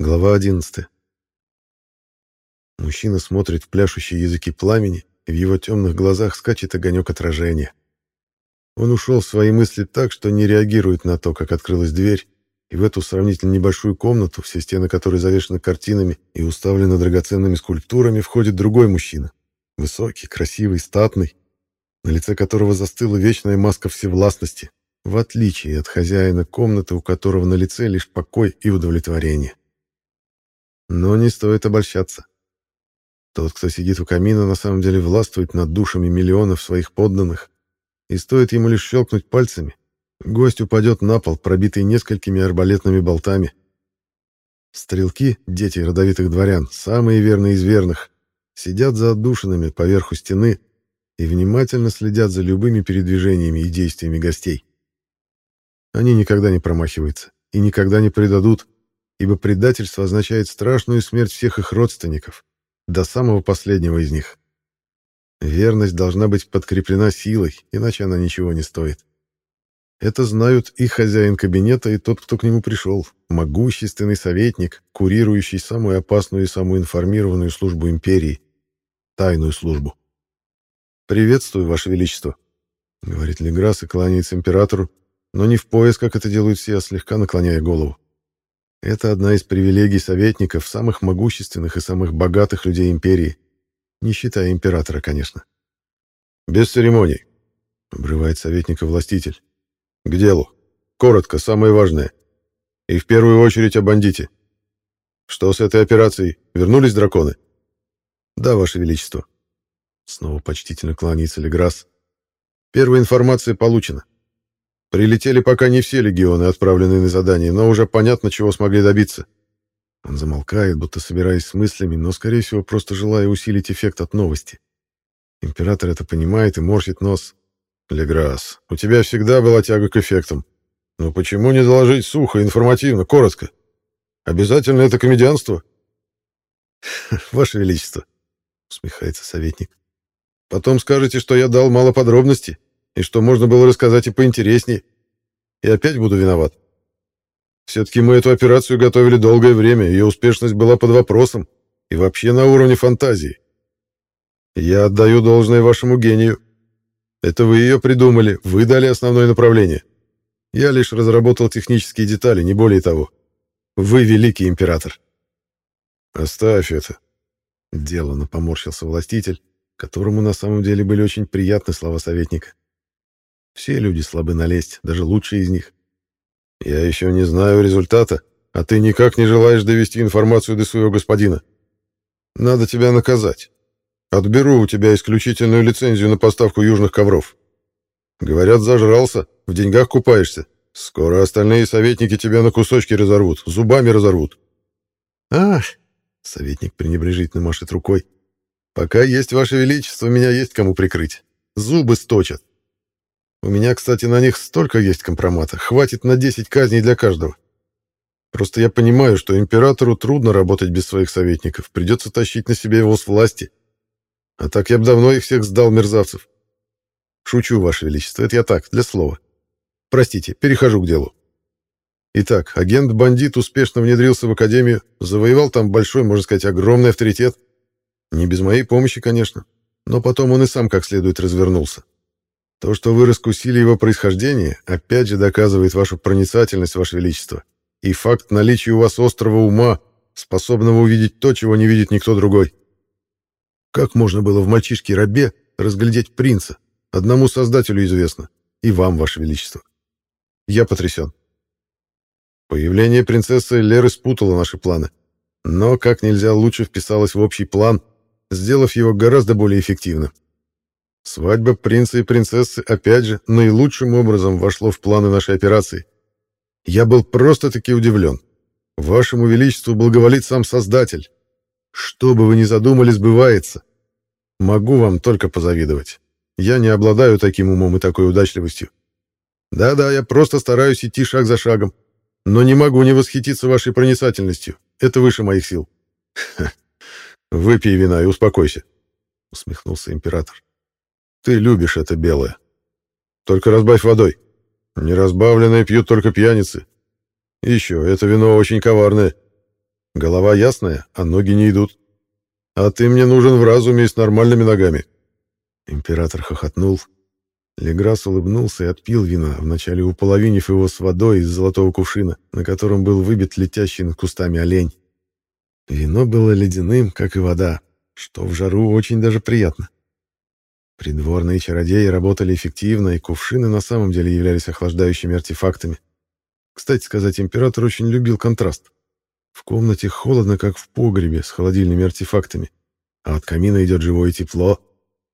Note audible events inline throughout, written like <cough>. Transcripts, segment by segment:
Глава 11. Мужчина смотрит в пляшущие языки пламени, и в его темных глазах скачет огонек отражения. Он ушел в свои мысли так, что не реагирует на то, как открылась дверь, и в эту сравнительно небольшую комнату, все стены которой завешены картинами и уставлены драгоценными скульптурами, входит другой мужчина. Высокий, красивый, статный, на лице которого застыла вечная маска всевластности, в отличие от хозяина комнаты, у которого на лице лишь покой и удовлетворение. Но не стоит обольщаться. Тот, кто сидит у камина, на самом деле властвует над душами миллионов своих подданных, и стоит ему лишь щелкнуть пальцами, гость упадет на пол, пробитый несколькими арбалетными болтами. Стрелки, дети родовитых дворян, самые верные из верных, сидят за отдушинами поверху стены и внимательно следят за любыми передвижениями и действиями гостей. Они никогда не промахиваются и никогда не предадут, ибо предательство означает страшную смерть всех их родственников, до самого последнего из них. Верность должна быть подкреплена силой, иначе она ничего не стоит. Это знают и хозяин кабинета, и тот, кто к нему пришел, могущественный советник, курирующий самую опасную и самую информированную службу империи — тайную службу. «Приветствую, Ваше Величество», — говорит Леграс и кланяется императору, но не в пояс, как это делают все, а слегка наклоняя голову. Это одна из привилегий советников, самых могущественных и самых богатых людей империи. Не считая императора, конечно. «Без церемоний», — обрывает советника властитель. «К делу. Коротко, самое важное. И в первую очередь о бандите. Что с этой операцией? Вернулись драконы?» «Да, Ваше Величество». Снова почтительно кланяется Леграсс. «Первая информация получена. Прилетели пока не все легионы, отправленные на задание, но уже понятно, чего смогли добиться. Он замолкает, будто собираясь с мыслями, но, скорее всего, просто желая усилить эффект от новости. Император это понимает и морщит нос. «Леграсс, у тебя всегда была тяга к эффектам. Но почему не доложить сухо, информативно, коротко? Обязательно это комедианство?» <laughs> «Ваше Величество», — усмехается советник. «Потом скажете, что я дал мало подробностей и что можно было рассказать и поинтереснее. И опять буду виноват. Все-таки мы эту операцию готовили долгое время, ее успешность была под вопросом и вообще на уровне фантазии. Я отдаю должное вашему гению. Это вы ее придумали, вы дали основное направление. Я лишь разработал технические детали, не более того. Вы великий император. Оставь это. Делано поморщился властитель, которому на самом деле были очень приятны слова советника. Все люди слабы налезть, даже лучшие из них. Я еще не знаю результата, а ты никак не желаешь довести информацию до своего господина. Надо тебя наказать. Отберу у тебя исключительную лицензию на поставку южных ковров. Говорят, зажрался, в деньгах купаешься. Скоро остальные советники тебя на кусочки разорвут, зубами разорвут. Ах, советник пренебрежительно машет рукой. Пока есть ваше величество, меня есть кому прикрыть. Зубы сточат. У меня, кстати, на них столько есть компромата. Хватит на 10 казней для каждого. Просто я понимаю, что императору трудно работать без своих советников. Придется тащить на себе его с власти. А так я бы давно их всех сдал, мерзавцев. Шучу, Ваше Величество, это я так, для слова. Простите, перехожу к делу. Итак, агент-бандит успешно внедрился в Академию, завоевал там большой, можно сказать, огромный авторитет. Не без моей помощи, конечно, но потом он и сам как следует развернулся. То, что вы раскусили его происхождение, опять же доказывает вашу проницательность, ваше величество, и факт наличия у вас острого ума, способного увидеть то, чего не видит никто другой. Как можно было в мальчишке-рабе разглядеть принца? Одному создателю известно, и вам, ваше величество. Я потрясен. Появление принцессы Леры спутало наши планы, но как нельзя лучше вписалось в общий план, сделав его гораздо более эффективным. Свадьба принца и принцессы, опять же, наилучшим образом вошло в планы нашей операции. Я был просто-таки удивлен. Вашему Величеству благоволит сам Создатель. Что бы вы ни задумали, сбывается. Могу вам только позавидовать. Я не обладаю таким умом и такой удачливостью. Да-да, я просто стараюсь идти шаг за шагом. Но не могу не восхититься вашей проницательностью. Это выше моих сил. <laughs> Выпей вина и успокойся, усмехнулся император. Ты любишь это белое. Только разбавь водой. Неразбавленное пьют только пьяницы. Еще, это вино очень коварное. Голова ясная, а ноги не идут. А ты мне нужен в разуме и с нормальными ногами. Император хохотнул. Леграс улыбнулся и отпил вина, вначале уполовинив его с водой из золотого кувшина, на котором был выбит летящий над кустами олень. Вино было ледяным, как и вода, что в жару очень даже приятно. Придворные чародеи работали эффективно, и кувшины на самом деле являлись охлаждающими артефактами. Кстати сказать, император очень любил контраст. В комнате холодно, как в погребе, с холодильными артефактами, а от камина идет живое тепло.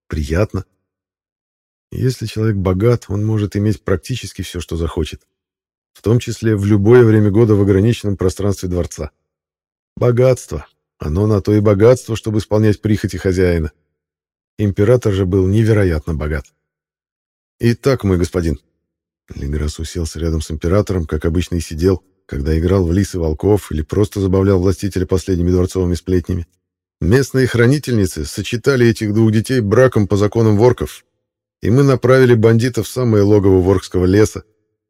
Приятно. Если человек богат, он может иметь практически все, что захочет. В том числе в любое время года в ограниченном пространстве дворца. Богатство. Оно на то и богатство, чтобы исполнять прихоти хозяина. Император же был невероятно богат. «Итак, мой господин». Леграс уселся рядом с императором, как обычно и сидел, когда играл в лис и волков или просто забавлял властителя последними дворцовыми сплетнями. Местные хранительницы сочетали этих двух детей браком по законам ворков, и мы направили бандитов в самое логово воркского леса,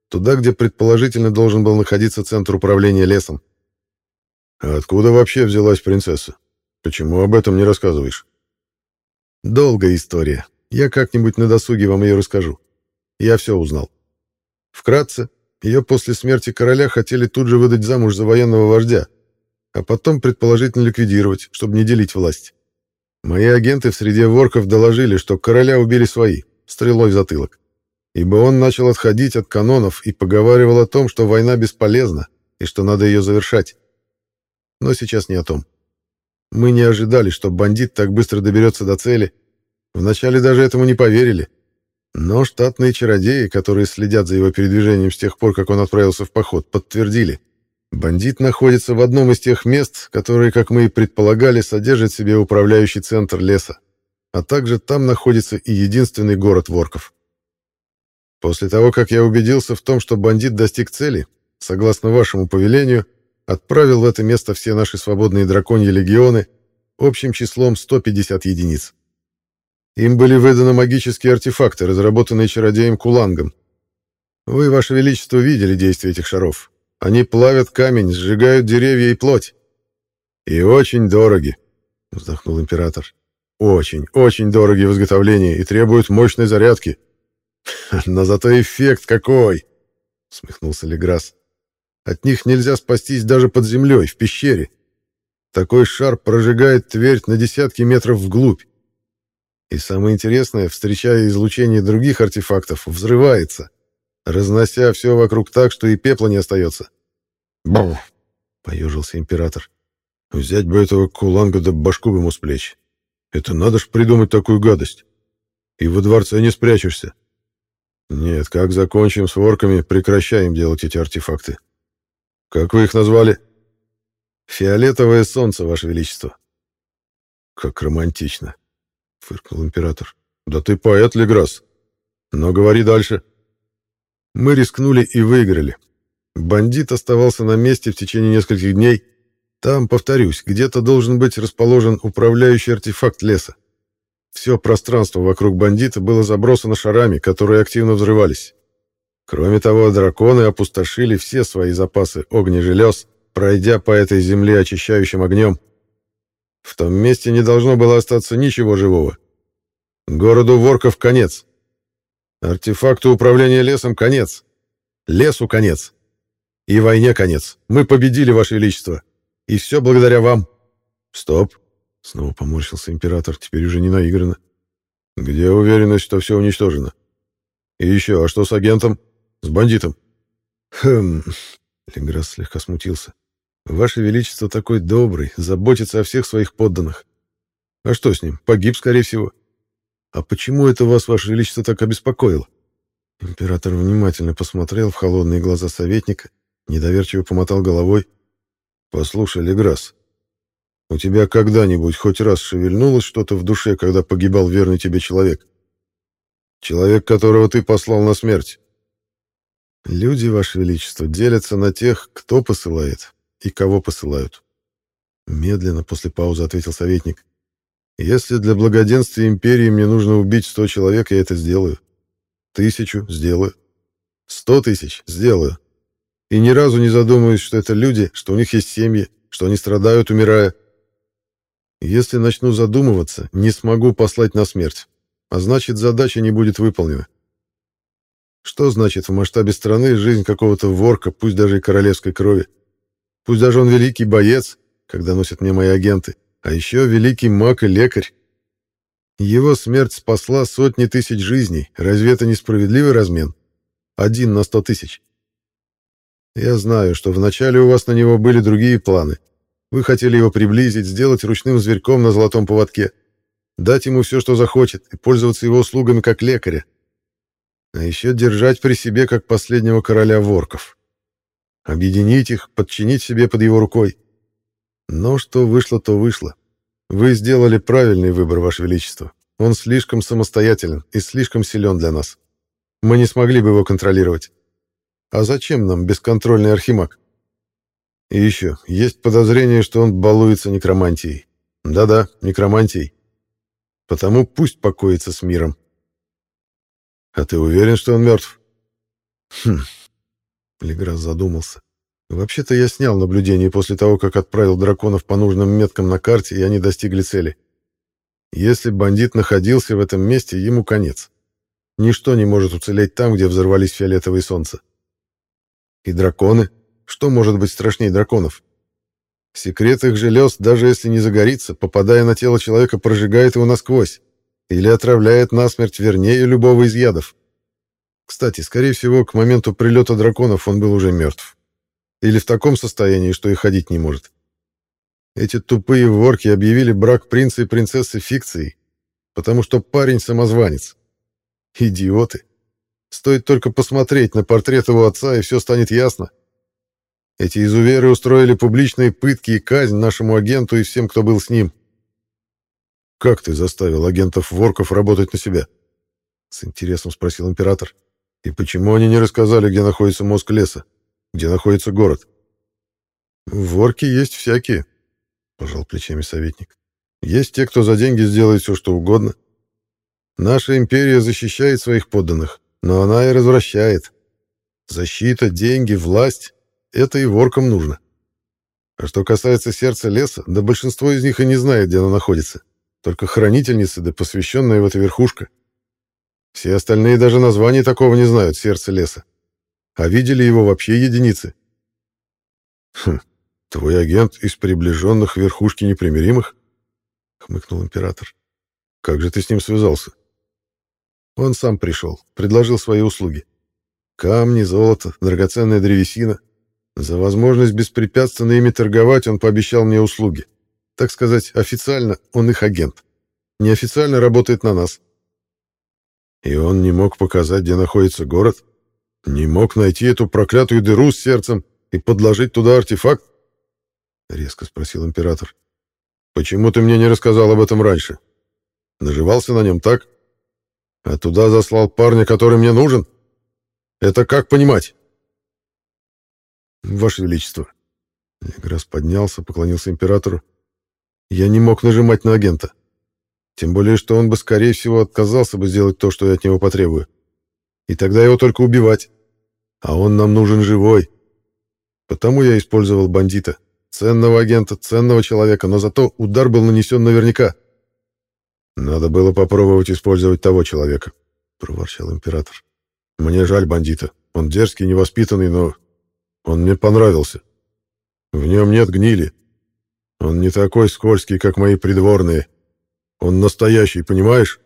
туда, где предположительно должен был находиться центр управления лесом. А откуда вообще взялась принцесса? Почему об этом не рассказываешь? Долгая история. Я как-нибудь на досуге вам ее расскажу. Я все узнал. Вкратце, ее после смерти короля хотели тут же выдать замуж за военного вождя, а потом предположительно ликвидировать, чтобы не делить власть. Мои агенты в среде ворков доложили, что короля убили свои, стрелой в затылок. Ибо он начал отходить от канонов и поговаривал о том, что война бесполезна и что надо ее завершать. Но сейчас не о том. Мы не ожидали, что бандит так быстро доберется до цели. Вначале даже этому не поверили. Но штатные чародеи, которые следят за его передвижением с тех пор, как он отправился в поход, подтвердили. Бандит находится в одном из тех мест, которые, как мы и предполагали, содержат в себе управляющий центр леса а также там находится и единственный город Ворков. После того, как я убедился в том, что бандит достиг цели, согласно вашему повелению, отправил в это место все наши свободные драконьи легионы общим числом 150 единиц. Им были выданы магические артефакты, разработанные чародеем Кулангом. Вы, Ваше Величество, видели действие этих шаров. Они плавят камень, сжигают деревья и плоть. И очень дороги, вздохнул император. Очень, очень дороги в изготовлении и требуют мощной зарядки. <laughs> Но зато эффект какой! Смехнулся Леграс. От них нельзя спастись даже под землей, в пещере. Такой шар прожигает твердь на десятки метров вглубь. И самое интересное, встречая излучение других артефактов, взрывается, разнося все вокруг так, что и пепла не остается. «Бу!» — поежился император. «Взять бы этого куланга да башку ему с плеч. Это надо ж придумать такую гадость. И во дворце не спрячешься. Нет, как закончим с ворками, прекращаем делать эти артефакты. Как вы их назвали? Фиолетовое солнце, ваше величество. Как романтично, фыркнул император. Да ты поэт, Леграс. Но говори дальше. Мы рискнули и выиграли. Бандит оставался на месте в течение нескольких дней, там, повторюсь, где-то должен быть расположен управляющий артефакт леса. Все пространство вокруг бандита было забросано шарами, которые активно взрывались. Кроме того, драконы опустошили все свои запасы огнежелез, пройдя по этой земле очищающим огнем. В том месте не должно было остаться ничего живого. Городу Ворков конец. Артефакту управления лесом конец. Лесу конец. И войне конец. Мы победили, Ваше Величество. И все благодаря вам. Стоп. Снова поморщился император, теперь уже не наигранно. Где уверенность, что все уничтожено? И еще, а что с агентом? С бандитом? Хм. Леграс слегка смутился. Ваше Величество такой добрый, заботится о всех своих подданных. А что с ним? Погиб, скорее всего. А почему это вас, Ваше Величество, так обеспокоило? Император внимательно посмотрел в холодные глаза советника, недоверчиво помотал головой. Послушай, Леграс, у тебя когда-нибудь хоть раз шевельнулось что-то в душе, когда погибал верный тебе человек? Человек, которого ты послал на смерть. Люди, Ваше Величество, делятся на тех, кто посылает и кого посылают. Медленно, после паузы, ответил советник. Если для благоденствия империи мне нужно убить сто человек, я это сделаю. Тысячу — сделаю. Сто тысяч — сделаю. И ни разу не задумываюсь, что это люди, что у них есть семьи, что они страдают, умирая. Если начну задумываться, не смогу послать на смерть, а значит, задача не будет выполнена. Что значит в масштабе страны жизнь какого-то ворка, пусть даже и королевской крови? Пусть даже он великий боец, когда носят мне мои агенты, а еще великий маг и лекарь. Его смерть спасла сотни тысяч жизней. Разве это несправедливый размен? Один на сто тысяч. Я знаю, что вначале у вас на него были другие планы. Вы хотели его приблизить, сделать ручным зверьком на золотом поводке, дать ему все, что захочет, и пользоваться его услугами как лекаря а еще держать при себе как последнего короля ворков. Объединить их, подчинить себе под его рукой. Но что вышло, то вышло. Вы сделали правильный выбор, Ваше Величество. Он слишком самостоятелен и слишком силен для нас. Мы не смогли бы его контролировать. А зачем нам бесконтрольный архимаг? И еще, есть подозрение, что он балуется некромантией. Да-да, некромантией. Потому пусть покоится с миром. «А ты уверен, что он мертв?» «Хм...» Леграс задумался. «Вообще-то я снял наблюдение после того, как отправил драконов по нужным меткам на карте, и они достигли цели. Если бандит находился в этом месте, ему конец. Ничто не может уцелеть там, где взорвались фиолетовые солнца. И драконы? Что может быть страшнее драконов? Секрет их желез, даже если не загорится, попадая на тело человека, прожигает его насквозь. Или отравляет насмерть вернее любого из ядов. Кстати, скорее всего, к моменту прилета драконов он был уже мертв. Или в таком состоянии, что и ходить не может. Эти тупые ворки объявили брак принца и принцессы фикцией, потому что парень самозванец. Идиоты. Стоит только посмотреть на портрет его отца, и все станет ясно. Эти изуверы устроили публичные пытки и казнь нашему агенту и всем, кто был с ним. «Как ты заставил агентов-ворков работать на себя?» С интересом спросил император. «И почему они не рассказали, где находится мозг леса? Где находится город?» «Ворки есть всякие», — пожал плечами советник. «Есть те, кто за деньги сделает все, что угодно. Наша империя защищает своих подданных, но она и развращает. Защита, деньги, власть — это и воркам нужно. А что касается сердца леса, да большинство из них и не знает, где оно находится. Только хранительница да посвященная в это верхушка. Все остальные даже названия такого не знают, сердце леса. А видели его вообще единицы. Хм, твой агент из приближенных верхушки непримиримых? Хмыкнул император. Как же ты с ним связался? Он сам пришел, предложил свои услуги. Камни, золото, драгоценная древесина. За возможность беспрепятственно ими торговать он пообещал мне услуги. Так сказать, официально он их агент. Неофициально работает на нас. И он не мог показать, где находится город? Не мог найти эту проклятую дыру с сердцем и подложить туда артефакт? Резко спросил император. Почему ты мне не рассказал об этом раньше? Наживался на нем так? А туда заслал парня, который мне нужен? Это как понимать? Ваше Величество. Леграс поднялся, поклонился императору. Я не мог нажимать на агента. Тем более, что он бы, скорее всего, отказался бы сделать то, что я от него потребую. И тогда его только убивать. А он нам нужен живой. Потому я использовал бандита. Ценного агента, ценного человека, но зато удар был нанесен наверняка. «Надо было попробовать использовать того человека», — проворчал император. «Мне жаль бандита. Он дерзкий, невоспитанный, но он мне понравился. В нем нет гнили, он не такой скользкий, как мои придворные. Он настоящий, понимаешь?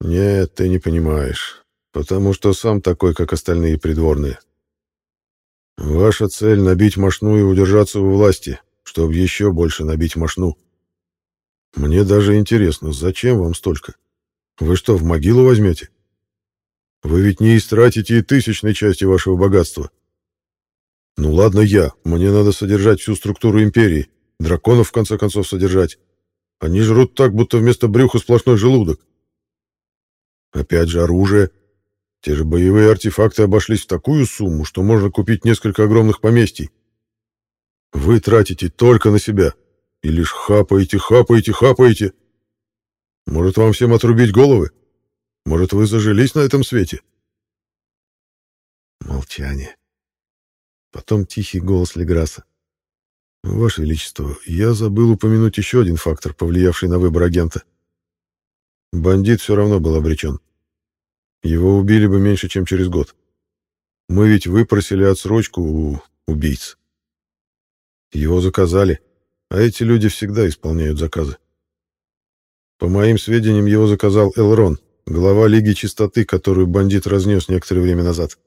Нет, ты не понимаешь, потому что сам такой, как остальные придворные. Ваша цель — набить мошну и удержаться у власти, чтобы еще больше набить мошну. Мне даже интересно, зачем вам столько? Вы что, в могилу возьмете? Вы ведь не истратите и тысячной части вашего богатства. Ну ладно я, мне надо содержать всю структуру империи, Драконов, в конце концов, содержать. Они жрут так, будто вместо брюха сплошной желудок. Опять же оружие. Те же боевые артефакты обошлись в такую сумму, что можно купить несколько огромных поместий. Вы тратите только на себя. И лишь хапаете, хапаете, хапаете. Может, вам всем отрубить головы? Может, вы зажились на этом свете? Молчание. Потом тихий голос Леграса. Ваше Величество, я забыл упомянуть еще один фактор, повлиявший на выбор агента. Бандит все равно был обречен. Его убили бы меньше, чем через год. Мы ведь выпросили отсрочку у убийц. Его заказали, а эти люди всегда исполняют заказы. По моим сведениям, его заказал Элрон, глава Лиги Чистоты, которую бандит разнес некоторое время назад.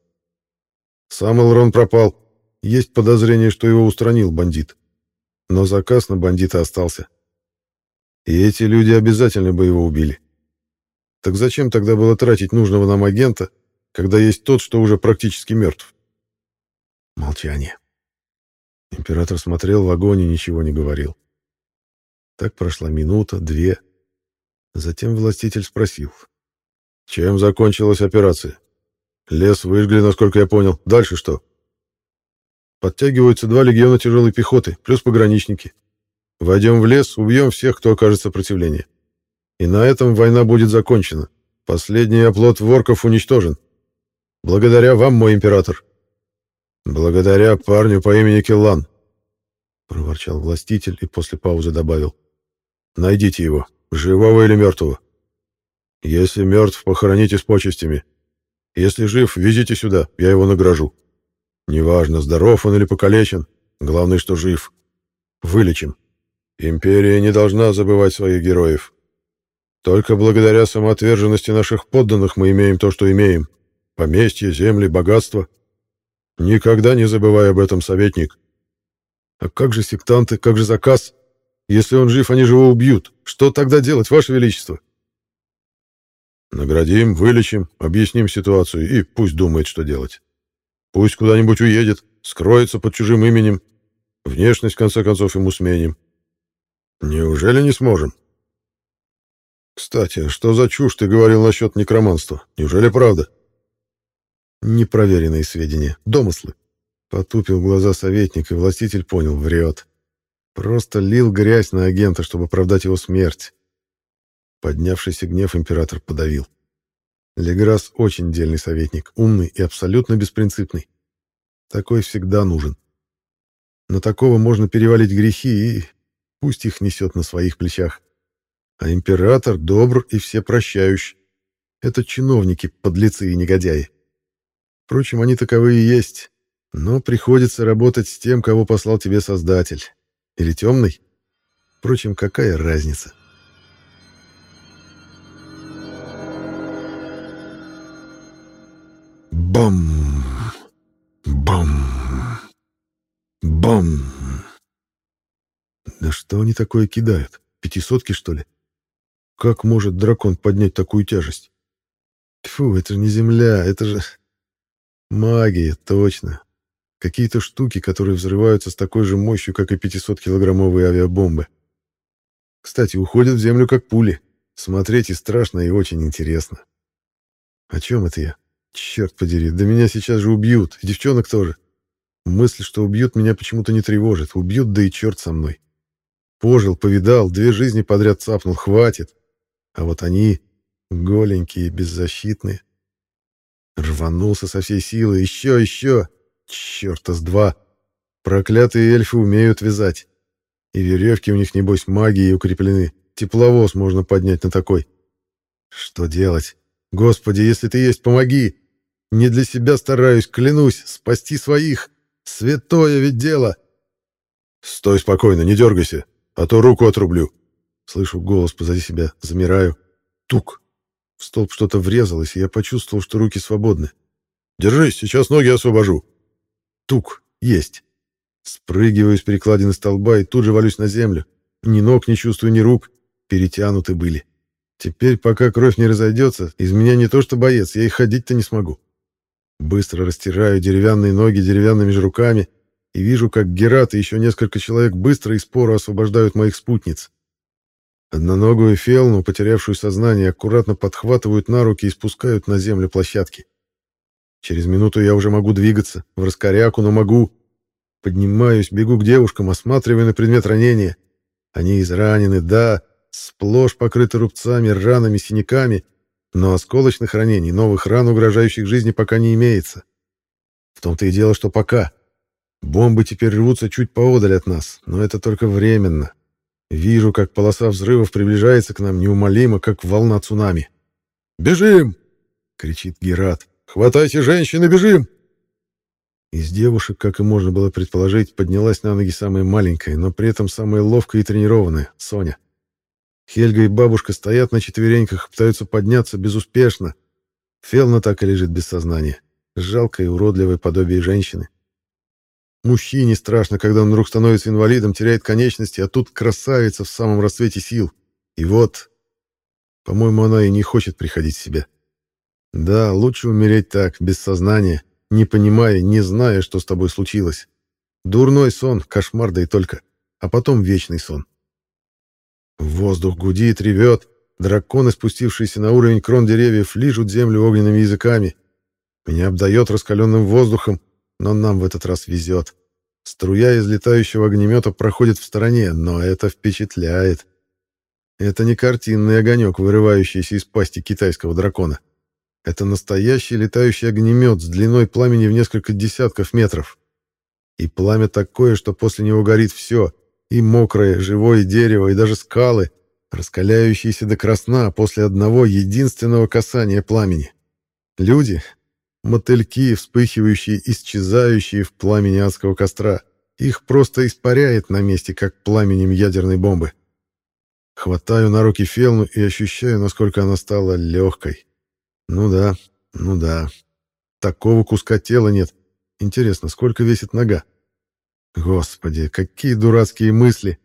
Сам Элрон пропал. Есть подозрение, что его устранил бандит но заказ на бандита остался. И эти люди обязательно бы его убили. Так зачем тогда было тратить нужного нам агента, когда есть тот, что уже практически мертв? Молчание. Император смотрел в огонь и ничего не говорил. Так прошла минута, две. Затем властитель спросил. «Чем закончилась операция? Лес выжгли, насколько я понял. Дальше что?» Подтягиваются два легиона тяжелой пехоты, плюс пограничники. Войдем в лес, убьем всех, кто окажет сопротивление. И на этом война будет закончена. Последний оплот ворков уничтожен. Благодаря вам, мой император. Благодаря парню по имени Келлан, проворчал властитель и после паузы добавил. Найдите его, живого или мертвого. Если мертв, похороните с почестями. Если жив, везите сюда, я его награжу. Неважно, здоров он или покалечен, главное, что жив. Вылечим. Империя не должна забывать своих героев. Только благодаря самоотверженности наших подданных мы имеем то, что имеем. Поместье, земли, богатство. Никогда не забывай об этом, советник. А как же сектанты, как же заказ? Если он жив, они же его убьют. Что тогда делать, Ваше Величество? Наградим, вылечим, объясним ситуацию и пусть думает, что делать. Пусть куда-нибудь уедет, скроется под чужим именем. Внешность, в конце концов, ему сменим. Неужели не сможем? Кстати, что за чушь ты говорил насчет некроманства? Неужели правда? Непроверенные сведения, домыслы. Потупил глаза советник, и властитель понял, врет. Просто лил грязь на агента, чтобы оправдать его смерть. Поднявшийся гнев император подавил. Леграс очень дельный советник, умный и абсолютно беспринципный. Такой всегда нужен. На такого можно перевалить грехи, и пусть их несет на своих плечах. А император добр и всепрощающий. Это чиновники, подлецы и негодяи. Впрочем, они таковые и есть. Но приходится работать с тем, кого послал тебе Создатель. Или темный? Впрочем, какая разница? Бам! Бам! Бам! Да что они такое кидают? Пятисотки, что ли? Как может дракон поднять такую тяжесть? Фу, это же не земля, это же... Магия, точно. Какие-то штуки, которые взрываются с такой же мощью, как и 500-килограммовые авиабомбы. Кстати, уходят в землю как пули. Смотреть и страшно, и очень интересно. О чем это я? Черт подери, да меня сейчас же убьют, и девчонок тоже. Мысль, что убьют, меня почему-то не тревожит. Убьют, да и черт со мной. Пожил, повидал, две жизни подряд цапнул, хватит. А вот они, голенькие, беззащитные. Рванулся со всей силы, еще, еще. Черта с два. Проклятые эльфы умеют вязать. И веревки у них, небось, магией укреплены. Тепловоз можно поднять на такой. Что делать? Господи, если ты есть, помоги! Не для себя стараюсь, клянусь, спасти своих. Святое ведь дело. Стой спокойно, не дергайся, а то руку отрублю. Слышу голос позади себя, замираю. Тук. В столб что-то врезалось, и я почувствовал, что руки свободны. Держись, сейчас ноги освобожу. Тук. Есть. Спрыгиваю с перекладины столба и тут же валюсь на землю. Ни ног не чувствую, ни рук. Перетянуты были. Теперь, пока кровь не разойдется, из меня не то что боец, я и ходить-то не смогу. Быстро растираю деревянные ноги деревянными же руками и вижу, как Герат и еще несколько человек быстро и споро освобождают моих спутниц. Одноногую Фелну, потерявшую сознание, аккуратно подхватывают на руки и спускают на землю площадки. Через минуту я уже могу двигаться, в раскоряку, но могу. Поднимаюсь, бегу к девушкам, осматриваю на предмет ранения. Они изранены, да, сплошь покрыты рубцами, ранами, синяками — но осколочных ранений, новых ран, угрожающих жизни, пока не имеется. В том-то и дело, что пока. Бомбы теперь рвутся чуть поодаль от нас, но это только временно. Вижу, как полоса взрывов приближается к нам неумолимо, как волна цунами. «Бежим!» — кричит Герат. «Хватайте женщины, бежим!» Из девушек, как и можно было предположить, поднялась на ноги самая маленькая, но при этом самая ловкая и тренированная — Соня. Хельга и бабушка стоят на четвереньках, пытаются подняться безуспешно. Фелна так и лежит без сознания. Жалкое и уродливое подобие женщины. Мужчине страшно, когда он вдруг становится инвалидом, теряет конечности, а тут красавица в самом расцвете сил. И вот... По-моему, она и не хочет приходить в себя. Да, лучше умереть так, без сознания, не понимая, не зная, что с тобой случилось. Дурной сон, кошмар, да и только. А потом вечный сон. Воздух гудит, ревет. Драконы, спустившиеся на уровень крон деревьев, лижут землю огненными языками. Меня обдает раскаленным воздухом, но нам в этот раз везет. Струя из летающего огнемета проходит в стороне, но это впечатляет. Это не картинный огонек, вырывающийся из пасти китайского дракона. Это настоящий летающий огнемет с длиной пламени в несколько десятков метров. И пламя такое, что после него горит все, и мокрое, живое дерево, и даже скалы, раскаляющиеся до красна после одного единственного касания пламени. Люди, мотыльки, вспыхивающие, исчезающие в пламени адского костра. Их просто испаряет на месте, как пламенем ядерной бомбы. Хватаю на руки Фелну и ощущаю, насколько она стала легкой. Ну да, ну да. Такого куска тела нет. Интересно, сколько весит нога? Господи, какие дурацкие мысли.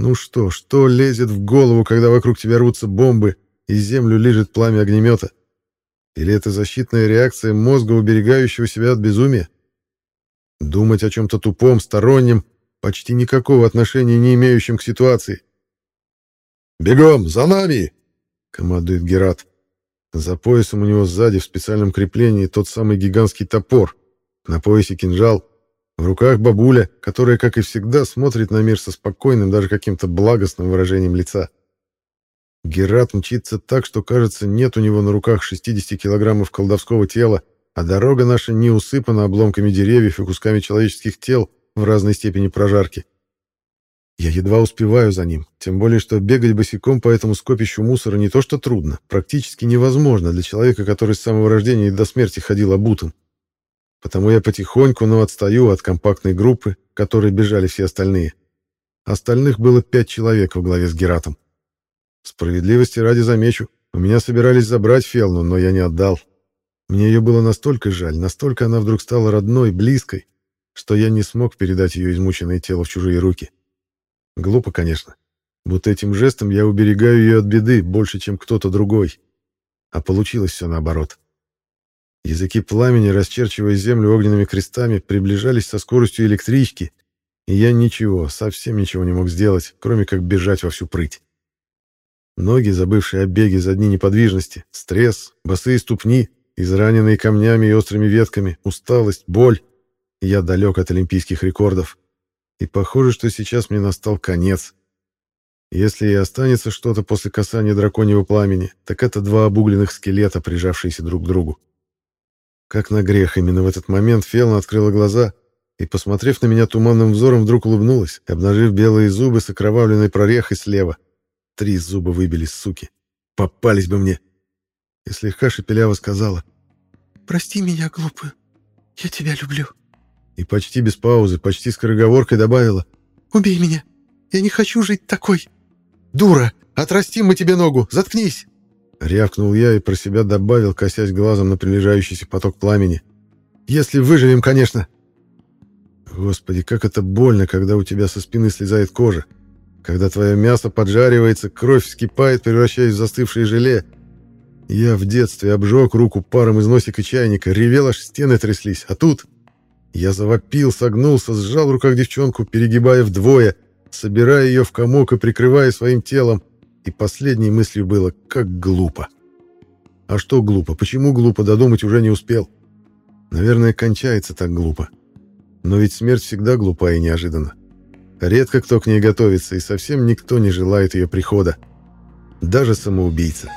Ну что, что лезет в голову, когда вокруг тебя рвутся бомбы и землю лежит пламя огнемета? Или это защитная реакция мозга, уберегающего себя от безумия? Думать о чем-то тупом, стороннем, почти никакого отношения не имеющем к ситуации. «Бегом, за нами!» — командует Герат. За поясом у него сзади в специальном креплении тот самый гигантский топор, на поясе кинжал, в руках бабуля, которая, как и всегда, смотрит на мир со спокойным, даже каким-то благостным выражением лица. Герат мчится так, что, кажется, нет у него на руках 60 килограммов колдовского тела, а дорога наша не усыпана обломками деревьев и кусками человеческих тел в разной степени прожарки. Я едва успеваю за ним, тем более, что бегать босиком по этому скопищу мусора не то что трудно, практически невозможно для человека, который с самого рождения и до смерти ходил обутым. Потому я потихоньку, но отстаю от компактной группы, которой бежали все остальные. Остальных было пять человек во главе с Гератом. Справедливости ради замечу, у меня собирались забрать Фелну, но я не отдал. Мне ее было настолько жаль, настолько она вдруг стала родной, близкой, что я не смог передать ее измученное тело в чужие руки. Глупо, конечно. Вот этим жестом я уберегаю ее от беды больше, чем кто-то другой. А получилось все наоборот. Языки пламени, расчерчивая землю огненными крестами, приближались со скоростью электрички, и я ничего, совсем ничего не мог сделать, кроме как бежать во всю прыть. Ноги, забывшие о беге за дни неподвижности, стресс, босые ступни, израненные камнями и острыми ветками, усталость, боль. Я далек от олимпийских рекордов. И похоже, что сейчас мне настал конец. Если и останется что-то после касания драконьего пламени, так это два обугленных скелета, прижавшиеся друг к другу. Как на грех, именно в этот момент Фелна открыла глаза и, посмотрев на меня туманным взором, вдруг улыбнулась, обнажив белые зубы с окровавленной прорехой слева — Три зуба выбились, суки. Попались бы мне. И слегка шепеляво сказала. «Прости меня, глупую. Я тебя люблю». И почти без паузы, почти скороговоркой добавила. «Убей меня. Я не хочу жить такой». «Дура! Отрастим мы тебе ногу! Заткнись!» Рявкнул я и про себя добавил, косясь глазом на приближающийся поток пламени. «Если выживем, конечно!» Господи, как это больно, когда у тебя со спины слезает кожа. Когда твое мясо поджаривается, кровь вскипает, превращаясь в застывшее желе. Я в детстве обжег руку паром из носика чайника, ревел, аж стены тряслись. А тут... Я завопил, согнулся, сжал в руках девчонку, перегибая вдвое, собирая ее в комок и прикрывая своим телом. И последней мыслью было, как глупо. А что глупо? Почему глупо? Додумать уже не успел. Наверное, кончается так глупо. Но ведь смерть всегда глупа и неожиданна. Редко кто к ней готовится, и совсем никто не желает ее прихода. Даже самоубийца.